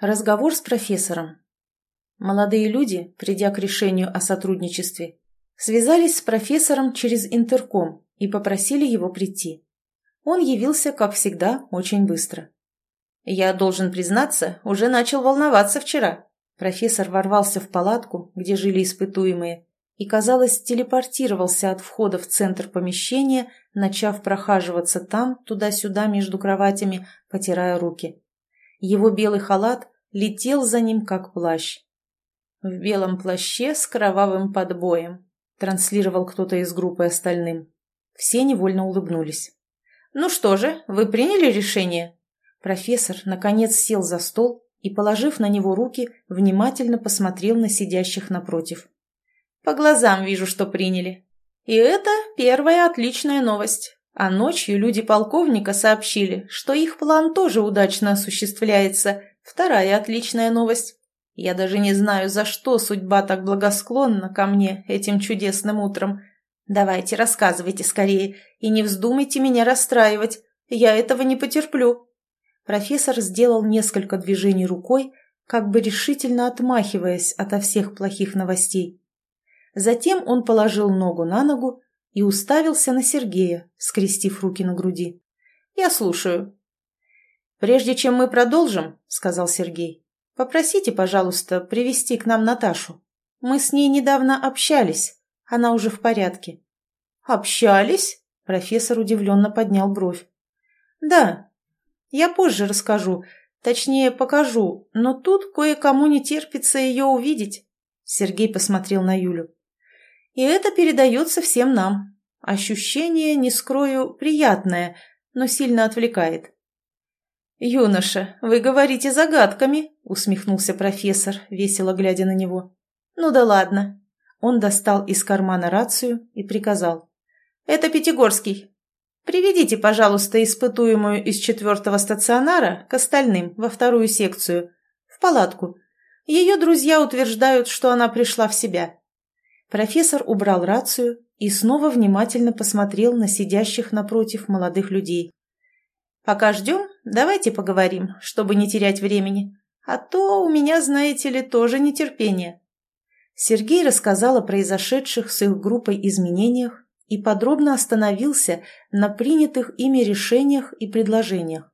Разговор с профессором. Молодые люди, придя к решению о сотрудничестве, связались с профессором через интерком и попросили его прийти. Он явился, как всегда, очень быстро. «Я должен признаться, уже начал волноваться вчера». Профессор ворвался в палатку, где жили испытуемые, и, казалось, телепортировался от входа в центр помещения, начав прохаживаться там, туда-сюда между кроватями, потирая руки. Его белый халат летел за ним, как плащ. «В белом плаще с кровавым подбоем», — транслировал кто-то из группы остальным. Все невольно улыбнулись. «Ну что же, вы приняли решение?» Профессор, наконец, сел за стол и, положив на него руки, внимательно посмотрел на сидящих напротив. «По глазам вижу, что приняли. И это первая отличная новость. А ночью люди полковника сообщили, что их план тоже удачно осуществляется. Вторая отличная новость. Я даже не знаю, за что судьба так благосклонна ко мне этим чудесным утром. Давайте, рассказывайте скорее, и не вздумайте меня расстраивать. Я этого не потерплю. Профессор сделал несколько движений рукой, как бы решительно отмахиваясь ото всех плохих новостей. Затем он положил ногу на ногу и уставился на Сергея, скрестив руки на груди. «Я слушаю». «Прежде чем мы продолжим», — сказал Сергей, — «попросите, пожалуйста, привести к нам Наташу. Мы с ней недавно общались, она уже в порядке». «Общались?» — профессор удивленно поднял бровь. «Да, я позже расскажу, точнее покажу, но тут кое-кому не терпится ее увидеть». Сергей посмотрел на Юлю. И это передается всем нам. Ощущение, не скрою, приятное, но сильно отвлекает. «Юноша, вы говорите загадками», — усмехнулся профессор, весело глядя на него. «Ну да ладно». Он достал из кармана рацию и приказал. «Это Пятигорский. Приведите, пожалуйста, испытуемую из четвертого стационара к остальным во вторую секцию, в палатку. Ее друзья утверждают, что она пришла в себя. Профессор убрал рацию и снова внимательно посмотрел на сидящих напротив молодых людей. «Пока ждем, давайте поговорим, чтобы не терять времени. А то у меня, знаете ли, тоже нетерпение». Сергей рассказал о произошедших с их группой изменениях и подробно остановился на принятых ими решениях и предложениях.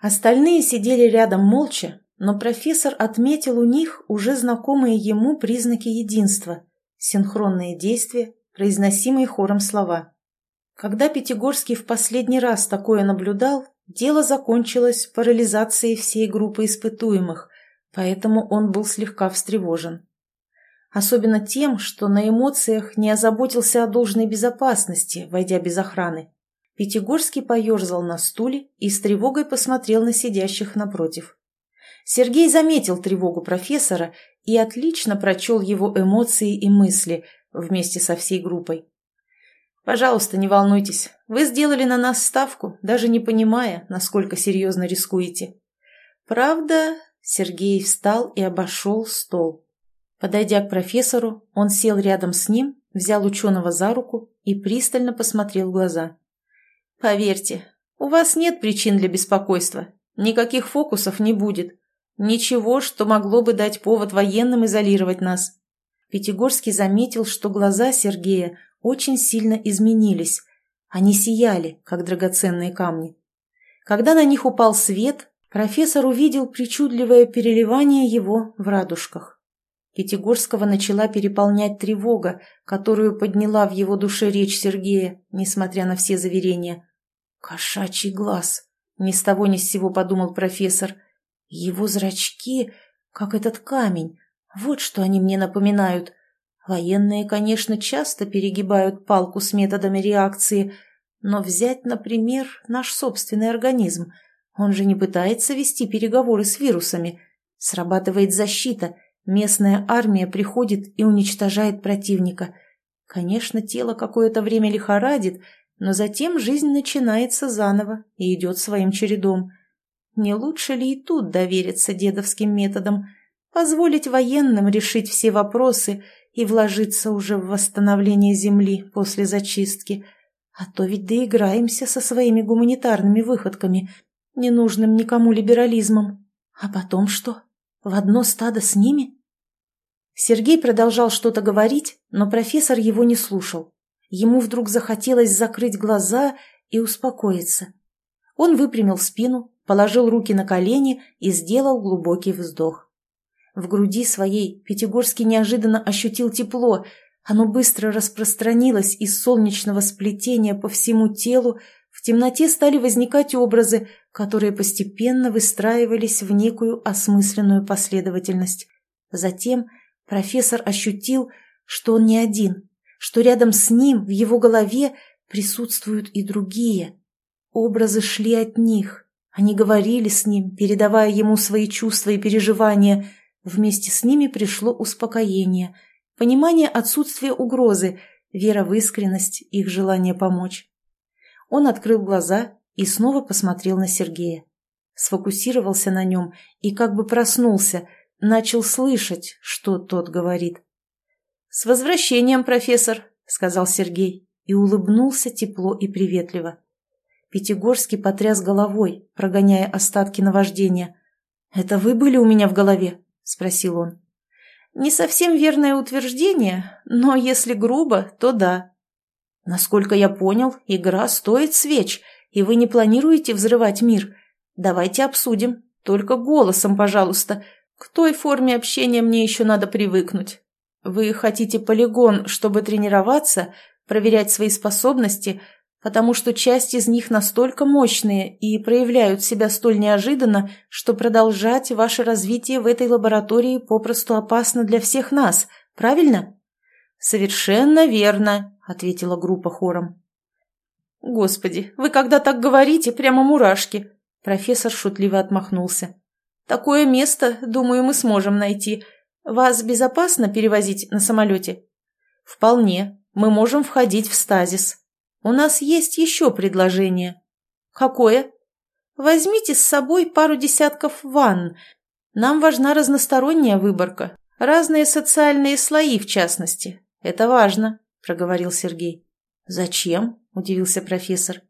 Остальные сидели рядом молча, но профессор отметил у них уже знакомые ему признаки единства синхронные действия, произносимые хором слова. Когда Пятигорский в последний раз такое наблюдал, дело закончилось парализацией всей группы испытуемых, поэтому он был слегка встревожен. Особенно тем, что на эмоциях не озаботился о должной безопасности, войдя без охраны. Пятигорский поерзал на стуле и с тревогой посмотрел на сидящих напротив. Сергей заметил тревогу профессора и отлично прочел его эмоции и мысли вместе со всей группой. «Пожалуйста, не волнуйтесь. Вы сделали на нас ставку, даже не понимая, насколько серьезно рискуете. Правда...» Сергей встал и обошел стол. Подойдя к профессору, он сел рядом с ним, взял ученого за руку и пристально посмотрел в глаза. «Поверьте, у вас нет причин для беспокойства. Никаких фокусов не будет. Ничего, что могло бы дать повод военным изолировать нас. Пятигорский заметил, что глаза Сергея очень сильно изменились. Они сияли, как драгоценные камни. Когда на них упал свет, профессор увидел причудливое переливание его в радужках. Пятигорского начала переполнять тревога, которую подняла в его душе речь Сергея, несмотря на все заверения. «Кошачий глаз!» — ни с того ни с сего подумал профессор — его зрачки, как этот камень, вот что они мне напоминают. Военные, конечно, часто перегибают палку с методами реакции, но взять, например, наш собственный организм. Он же не пытается вести переговоры с вирусами. Срабатывает защита, местная армия приходит и уничтожает противника. Конечно, тело какое-то время лихорадит, но затем жизнь начинается заново и идет своим чередом. Не лучше ли и тут довериться дедовским методам, позволить военным решить все вопросы и вложиться уже в восстановление земли после зачистки? А то ведь доиграемся со своими гуманитарными выходками, ненужным никому либерализмом. А потом что? в одно стадо с ними? Сергей продолжал что-то говорить, но профессор его не слушал. Ему вдруг захотелось закрыть глаза и успокоиться. Он выпрямил спину, положил руки на колени и сделал глубокий вздох. В груди своей Пятигорский неожиданно ощутил тепло, оно быстро распространилось из солнечного сплетения по всему телу, в темноте стали возникать образы, которые постепенно выстраивались в некую осмысленную последовательность. Затем профессор ощутил, что он не один, что рядом с ним, в его голове, присутствуют и другие. Образы шли от них. Они говорили с ним, передавая ему свои чувства и переживания. Вместе с ними пришло успокоение – понимание отсутствия угрозы, вера в искренность, их желание помочь. Он открыл глаза и снова посмотрел на Сергея. Сфокусировался на нем и как бы проснулся, начал слышать, что тот говорит. «С возвращением, профессор!» — сказал Сергей и улыбнулся тепло и приветливо. Пятигорский потряс головой, прогоняя остатки наваждения. «Это вы были у меня в голове?» — спросил он. Не совсем верное утверждение, но если грубо, то да. Насколько я понял, игра стоит свеч, и вы не планируете взрывать мир. Давайте обсудим, только голосом, пожалуйста. К той форме общения мне еще надо привыкнуть. Вы хотите полигон, чтобы тренироваться, проверять свои способности – потому что часть из них настолько мощные и проявляют себя столь неожиданно, что продолжать ваше развитие в этой лаборатории попросту опасно для всех нас, правильно? «Совершенно верно», — ответила группа хором. «Господи, вы когда так говорите, прямо мурашки!» Профессор шутливо отмахнулся. «Такое место, думаю, мы сможем найти. Вас безопасно перевозить на самолете?» «Вполне. Мы можем входить в стазис. У нас есть еще предложение. Какое? Возьмите с собой пару десятков ванн. Нам важна разносторонняя выборка. Разные социальные слои, в частности. Это важно, проговорил Сергей. Зачем? Удивился профессор.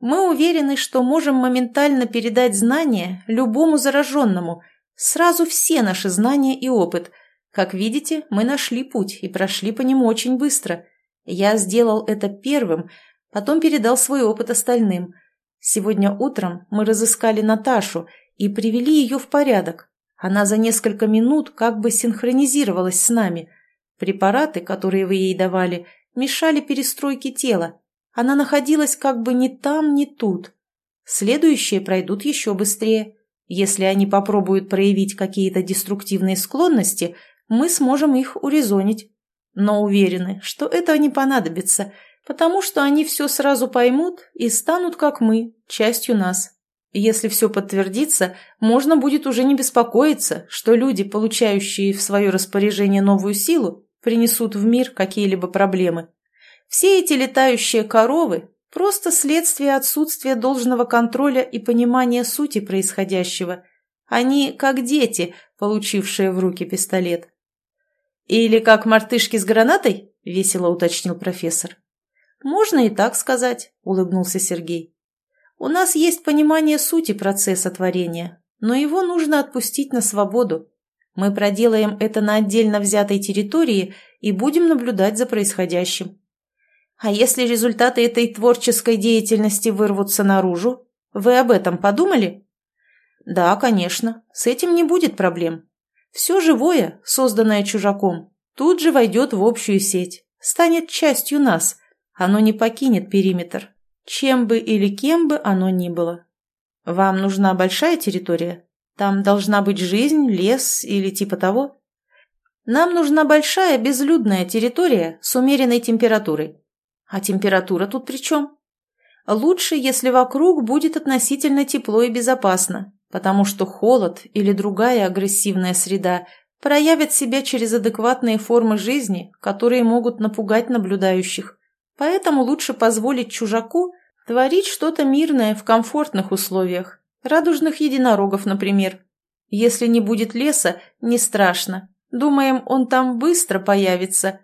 Мы уверены, что можем моментально передать знания любому зараженному. Сразу все наши знания и опыт. Как видите, мы нашли путь и прошли по нему очень быстро. Я сделал это первым, потом передал свой опыт остальным. Сегодня утром мы разыскали Наташу и привели ее в порядок. Она за несколько минут как бы синхронизировалась с нами. Препараты, которые вы ей давали, мешали перестройке тела. Она находилась как бы ни там, ни тут. Следующие пройдут еще быстрее. Если они попробуют проявить какие-то деструктивные склонности, мы сможем их урезонить но уверены, что это не понадобится, потому что они все сразу поймут и станут, как мы, частью нас. Если все подтвердится, можно будет уже не беспокоиться, что люди, получающие в свое распоряжение новую силу, принесут в мир какие-либо проблемы. Все эти летающие коровы – просто следствие отсутствия должного контроля и понимания сути происходящего. Они как дети, получившие в руки пистолет. «Или как мартышки с гранатой?» — весело уточнил профессор. «Можно и так сказать», — улыбнулся Сергей. «У нас есть понимание сути процесса творения, но его нужно отпустить на свободу. Мы проделаем это на отдельно взятой территории и будем наблюдать за происходящим. А если результаты этой творческой деятельности вырвутся наружу, вы об этом подумали? Да, конечно, с этим не будет проблем. Все живое, созданное чужаком, тут же войдет в общую сеть, станет частью нас. Оно не покинет периметр, чем бы или кем бы оно ни было. Вам нужна большая территория? Там должна быть жизнь, лес или типа того? Нам нужна большая безлюдная территория с умеренной температурой. А температура тут при чем? Лучше, если вокруг будет относительно тепло и безопасно, потому что холод или другая агрессивная среда проявят себя через адекватные формы жизни, которые могут напугать наблюдающих. Поэтому лучше позволить чужаку творить что-то мирное в комфортных условиях. Радужных единорогов, например. Если не будет леса, не страшно. Думаем, он там быстро появится.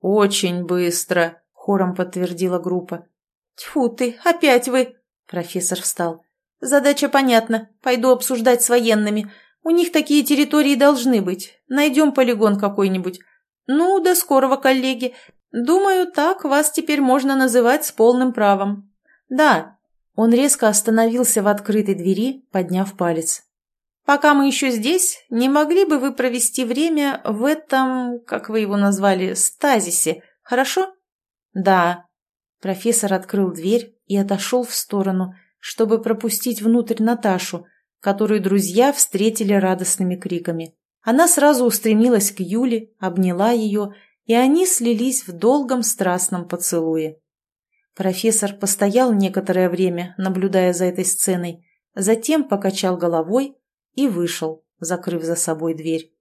Очень быстро, хором подтвердила группа. Тьфу ты, опять вы! Профессор встал. Задача понятна. Пойду обсуждать с военными. У них такие территории должны быть. Найдем полигон какой-нибудь. Ну, до скорого, коллеги. Думаю, так вас теперь можно называть с полным правом. Да. Он резко остановился в открытой двери, подняв палец. Пока мы еще здесь, не могли бы вы провести время в этом, как вы его назвали, стазисе, хорошо? Да. Профессор открыл дверь и отошел в сторону, чтобы пропустить внутрь Наташу, которую друзья встретили радостными криками. Она сразу устремилась к Юле, обняла ее, и они слились в долгом страстном поцелуе. Профессор постоял некоторое время, наблюдая за этой сценой, затем покачал головой и вышел, закрыв за собой дверь.